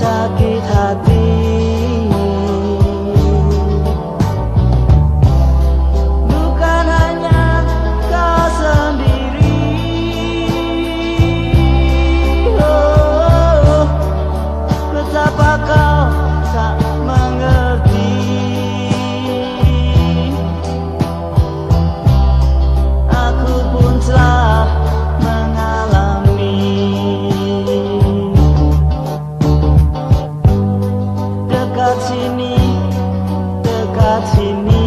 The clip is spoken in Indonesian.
sakit hati. ini dekat sini.